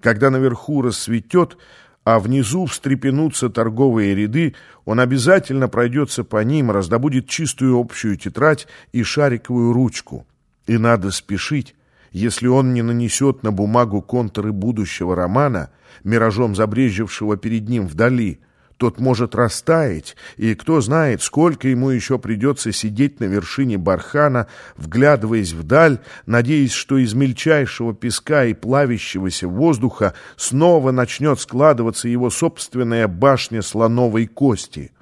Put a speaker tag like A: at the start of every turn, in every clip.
A: Когда наверху рассветет, а внизу встрепенутся торговые ряды, он обязательно пройдется по ним, раздобудет чистую общую тетрадь и шариковую ручку. И надо спешить, если он не нанесет на бумагу контуры будущего романа, миражом забрежевшего перед ним вдали, тот может растаять, и кто знает, сколько ему еще придется сидеть на вершине бархана, вглядываясь вдаль, надеясь, что из мельчайшего песка и плавящегося воздуха снова начнет складываться его собственная башня слоновой кости.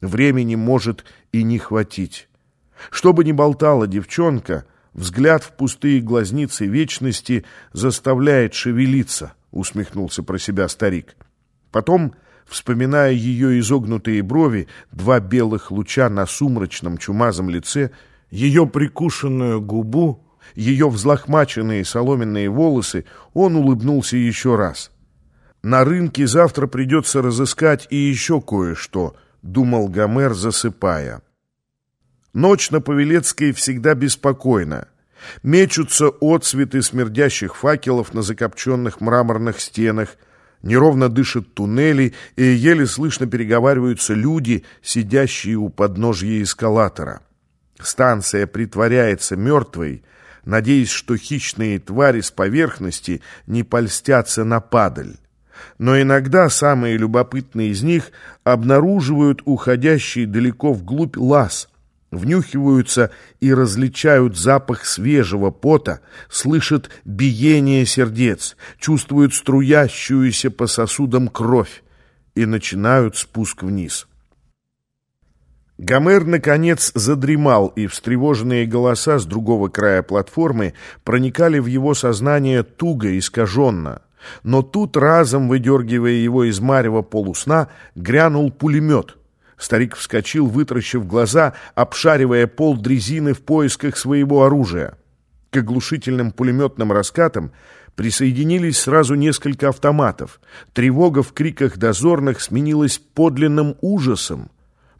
A: Времени может и не хватить. Что бы ни болтала девчонка, взгляд в пустые глазницы вечности заставляет шевелиться, усмехнулся про себя старик. Потом вспоминая ее изогнутые брови, два белых луча на сумрачном чумазом лице, ее прикушенную губу, ее взлохмаченные соломенные волосы, он улыбнулся еще раз. «На рынке завтра придется разыскать и еще кое-что», — думал Гомер, засыпая. Ночь на Павелецкой всегда беспокойна. Мечутся отцветы смердящих факелов на закопченных мраморных стенах — Неровно дышат туннели, и еле слышно переговариваются люди, сидящие у подножья эскалатора. Станция притворяется мертвой, надеясь, что хищные твари с поверхности не польстятся на падаль. Но иногда самые любопытные из них обнаруживают уходящий далеко вглубь лаз – внюхиваются и различают запах свежего пота, слышат биение сердец, чувствуют струящуюся по сосудам кровь и начинают спуск вниз. Гомер, наконец, задремал, и встревоженные голоса с другого края платформы проникали в его сознание туго, искаженно. Но тут, разом выдергивая его из марева полусна, грянул пулемет — Старик вскочил, вытращив глаза, обшаривая пол дрезины в поисках своего оружия. К оглушительным пулеметным раскатам присоединились сразу несколько автоматов. Тревога в криках дозорных сменилась подлинным ужасом.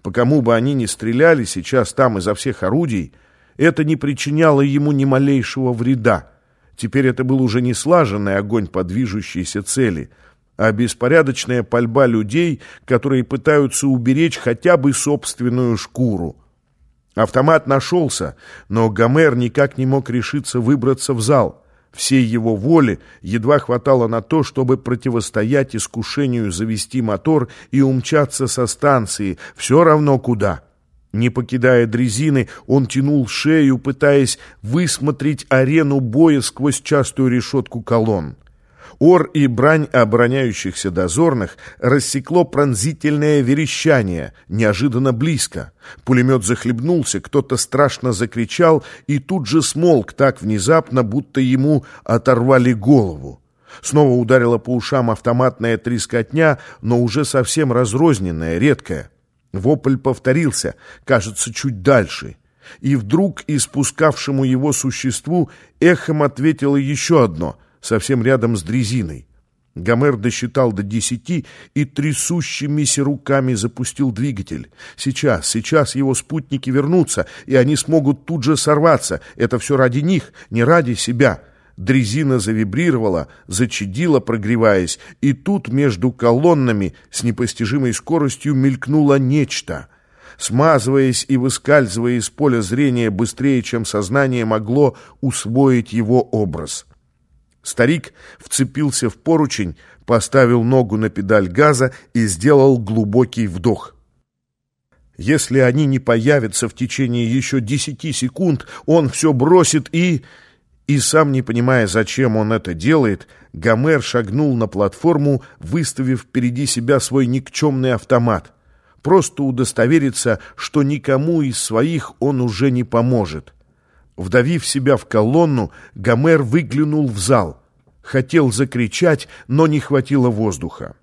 A: По кому бы они ни стреляли сейчас там изо всех орудий, это не причиняло ему ни малейшего вреда. Теперь это был уже не слаженный огонь по движущейся цели — а беспорядочная пальба людей, которые пытаются уберечь хотя бы собственную шкуру. Автомат нашелся, но Гомер никак не мог решиться выбраться в зал. Всей его воли едва хватало на то, чтобы противостоять искушению завести мотор и умчаться со станции, все равно куда. Не покидая дрезины, он тянул шею, пытаясь высмотреть арену боя сквозь частую решетку колонн. Ор и брань обороняющихся дозорных рассекло пронзительное верещание, неожиданно близко. Пулемет захлебнулся, кто-то страшно закричал и тут же смолк так внезапно, будто ему оторвали голову. Снова ударила по ушам автоматная трескотня, но уже совсем разрозненная, редкая. Вопль повторился, кажется, чуть дальше. И вдруг испускавшему его существу эхом ответило еще одно — совсем рядом с дрезиной. Гомер досчитал до десяти и трясущимися руками запустил двигатель. Сейчас, сейчас его спутники вернутся, и они смогут тут же сорваться. Это все ради них, не ради себя. Дрезина завибрировала, зачадила, прогреваясь, и тут между колоннами с непостижимой скоростью мелькнуло нечто. Смазываясь и выскальзывая из поля зрения быстрее, чем сознание могло усвоить его образ. Старик вцепился в поручень, поставил ногу на педаль газа и сделал глубокий вдох. Если они не появятся в течение еще десяти секунд, он все бросит и... И сам не понимая, зачем он это делает, Гомер шагнул на платформу, выставив впереди себя свой никчемный автомат. Просто удостовериться, что никому из своих он уже не поможет. Вдавив себя в колонну, Гомер выглянул в зал. Хотел закричать, но не хватило воздуха.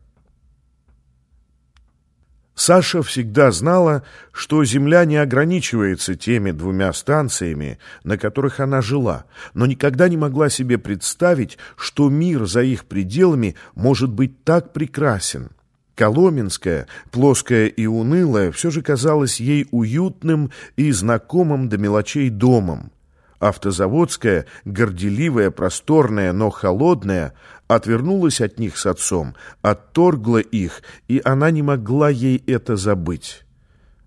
A: Саша всегда знала, что Земля не ограничивается теми двумя станциями, на которых она жила, но никогда не могла себе представить, что мир за их пределами может быть так прекрасен. Коломенская, плоская и унылая, все же казалась ей уютным и знакомым до мелочей домом. Автозаводская, горделивая, просторная, но холодная, отвернулась от них с отцом, отторгла их, и она не могла ей это забыть.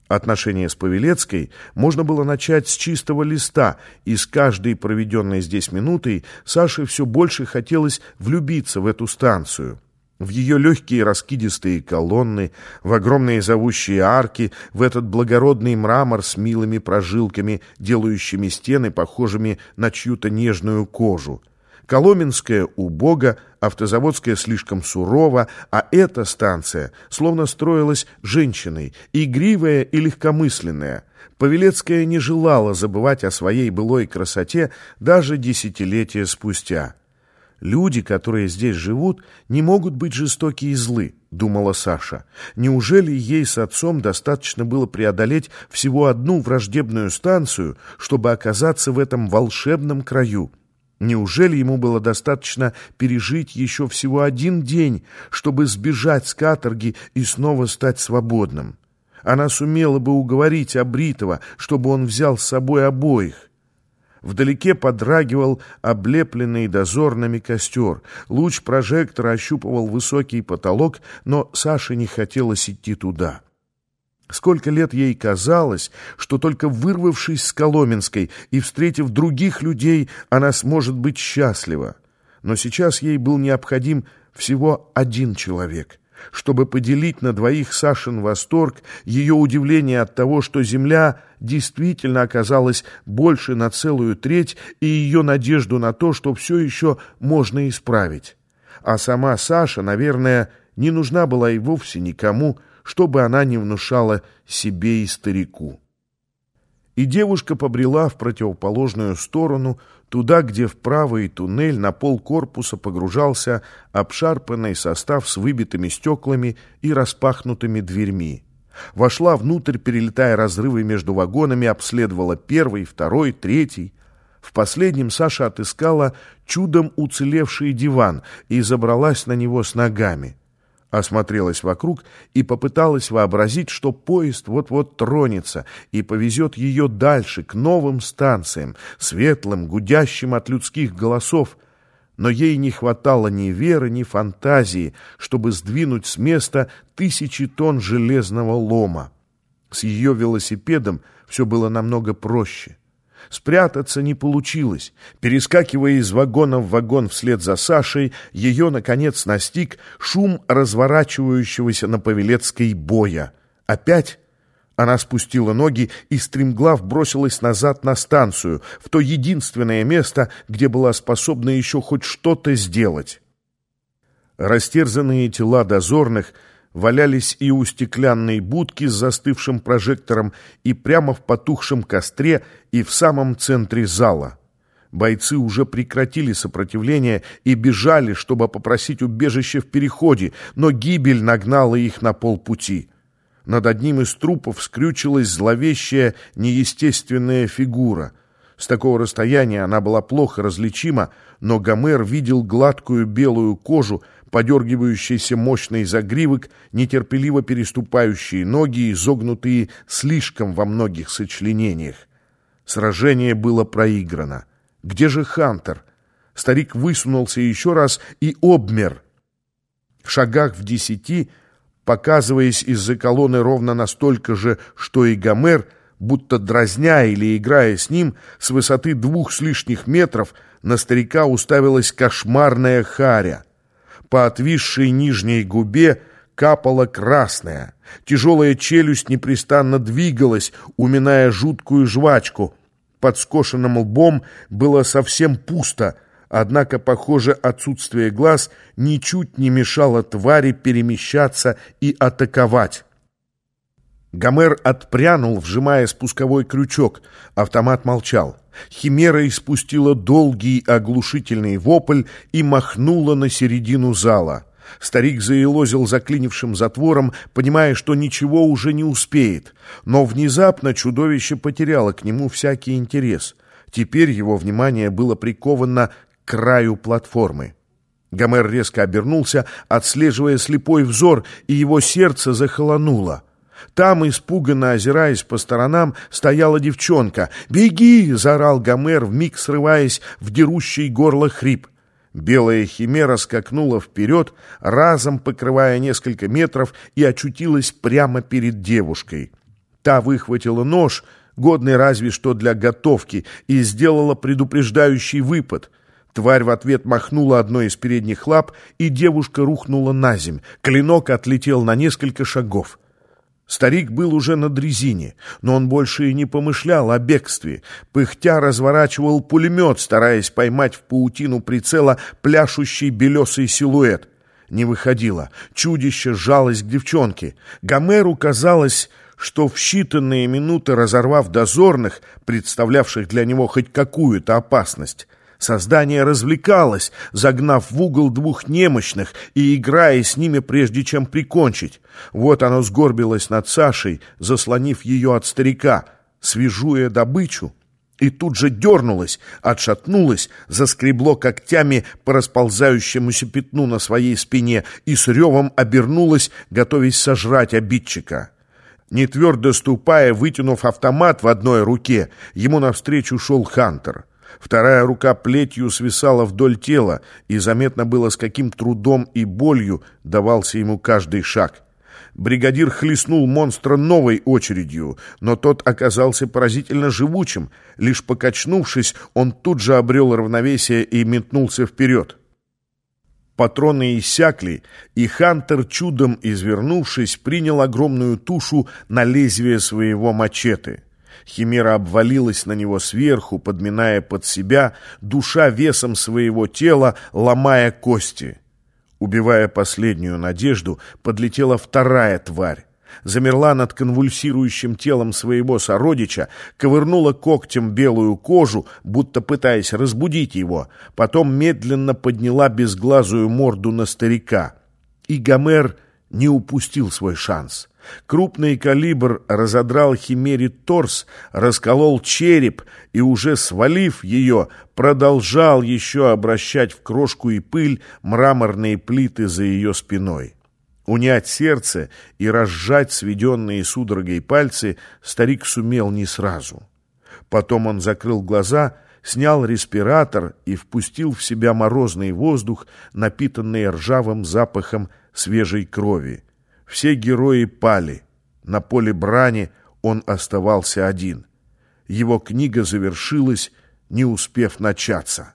A: Отношения с Павелецкой можно было начать с чистого листа, и с каждой проведенной здесь минутой Саше все больше хотелось влюбиться в эту станцию в ее легкие раскидистые колонны, в огромные зовущие арки, в этот благородный мрамор с милыми прожилками, делающими стены похожими на чью-то нежную кожу. Коломенская убого, автозаводская слишком сурова, а эта станция словно строилась женщиной, игривая и легкомысленная. Павелецкая не желала забывать о своей былой красоте даже десятилетия спустя. Люди, которые здесь живут, не могут быть жестоки и злы, думала Саша. Неужели ей с отцом достаточно было преодолеть всего одну враждебную станцию, чтобы оказаться в этом волшебном краю? Неужели ему было достаточно пережить еще всего один день, чтобы сбежать с каторги и снова стать свободным? Она сумела бы уговорить Абритова, чтобы он взял с собой обоих. Вдалеке подрагивал облепленный дозорными костер. Луч прожектора ощупывал высокий потолок, но Саше не хотелось идти туда. Сколько лет ей казалось, что только вырвавшись с Коломенской и встретив других людей, она сможет быть счастлива. Но сейчас ей был необходим всего один человек — чтобы поделить на двоих Сашин восторг, ее удивление от того, что земля действительно оказалась больше на целую треть, и ее надежду на то, что все еще можно исправить. А сама Саша, наверное, не нужна была и вовсе никому, чтобы она не внушала себе и старику и девушка побрела в противоположную сторону, туда, где в правый туннель на пол корпуса погружался обшарпанный состав с выбитыми стеклами и распахнутыми дверьми. Вошла внутрь, перелетая разрывы между вагонами, обследовала первый, второй, третий. В последнем Саша отыскала чудом уцелевший диван и забралась на него с ногами осмотрелась вокруг и попыталась вообразить, что поезд вот-вот тронется и повезет ее дальше, к новым станциям, светлым, гудящим от людских голосов. Но ей не хватало ни веры, ни фантазии, чтобы сдвинуть с места тысячи тонн железного лома. С ее велосипедом все было намного проще. Спрятаться не получилось. Перескакивая из вагона в вагон вслед за Сашей, ее, наконец, настиг шум разворачивающегося на Павелецкой боя. Опять она спустила ноги и стремглав бросилась назад на станцию, в то единственное место, где была способна еще хоть что-то сделать. Растерзанные тела дозорных — валялись и у стеклянной будки с застывшим прожектором, и прямо в потухшем костре, и в самом центре зала. Бойцы уже прекратили сопротивление и бежали, чтобы попросить убежище в переходе, но гибель нагнала их на полпути. Над одним из трупов скрючилась зловещая неестественная фигура. С такого расстояния она была плохо различима, но Гомер видел гладкую белую кожу, подергивающийся мощный загривок, нетерпеливо переступающие ноги, изогнутые слишком во многих сочленениях. Сражение было проиграно. Где же Хантер? Старик высунулся еще раз и обмер. В шагах в десяти, показываясь из-за колонны ровно настолько же, что и Гомер, будто дразня или играя с ним, с высоты двух с лишних метров на старика уставилась кошмарная харя — по отвисшей нижней губе капала красная. Тяжелая челюсть непрестанно двигалась, уминая жуткую жвачку. Под скошенным лбом было совсем пусто, однако, похоже, отсутствие глаз ничуть не мешало твари перемещаться и атаковать. Гомер отпрянул, вжимая спусковой крючок. Автомат молчал. Химера испустила долгий оглушительный вопль и махнула на середину зала. Старик заелозил заклинившим затвором, понимая, что ничего уже не успеет. Но внезапно чудовище потеряло к нему всякий интерес. Теперь его внимание было приковано к краю платформы. Гомер резко обернулся, отслеживая слепой взор, и его сердце захолонуло. Там, испуганно озираясь по сторонам, стояла девчонка. «Беги!» — заорал Гомер, вмиг срываясь в дерущий горло хрип. Белая химера скакнула вперед, разом покрывая несколько метров, и очутилась прямо перед девушкой. Та выхватила нож, годный разве что для готовки, и сделала предупреждающий выпад. Тварь в ответ махнула одной из передних лап, и девушка рухнула на земь. Клинок отлетел на несколько шагов. Старик был уже на дрезине, но он больше и не помышлял о бегстве. Пыхтя разворачивал пулемет, стараясь поймать в паутину прицела пляшущий белесый силуэт. Не выходило. Чудище сжалось к девчонке. Гомеру казалось, что в считанные минуты, разорвав дозорных, представлявших для него хоть какую-то опасность, Создание развлекалось, загнав в угол двух немощных и играя с ними, прежде чем прикончить. Вот оно сгорбилось над Сашей, заслонив ее от старика, свежуя добычу. И тут же дернулось, отшатнулось, заскребло когтями по расползающемуся пятну на своей спине и с ревом обернулось, готовясь сожрать обидчика. Не ступая, вытянув автомат в одной руке, ему навстречу шел Хантер — Вторая рука плетью свисала вдоль тела, и заметно было, с каким трудом и болью давался ему каждый шаг. Бригадир хлестнул монстра новой очередью, но тот оказался поразительно живучим. Лишь покачнувшись, он тут же обрел равновесие и метнулся вперед. Патроны иссякли, и Хантер, чудом извернувшись, принял огромную тушу на лезвие своего мачете. Химера обвалилась на него сверху, подминая под себя, душа весом своего тела, ломая кости. Убивая последнюю надежду, подлетела вторая тварь. Замерла над конвульсирующим телом своего сородича, ковырнула когтем белую кожу, будто пытаясь разбудить его, потом медленно подняла безглазую морду на старика. И Гомер не упустил свой шанс — Крупный калибр разодрал химере торс, расколол череп и, уже свалив ее, продолжал еще обращать в крошку и пыль мраморные плиты за ее спиной. Унять сердце и разжать сведенные судорогой пальцы старик сумел не сразу. Потом он закрыл глаза, снял респиратор и впустил в себя морозный воздух, напитанный ржавым запахом свежей крови. Все герои пали. На поле брани он оставался один. Его книга завершилась, не успев начаться.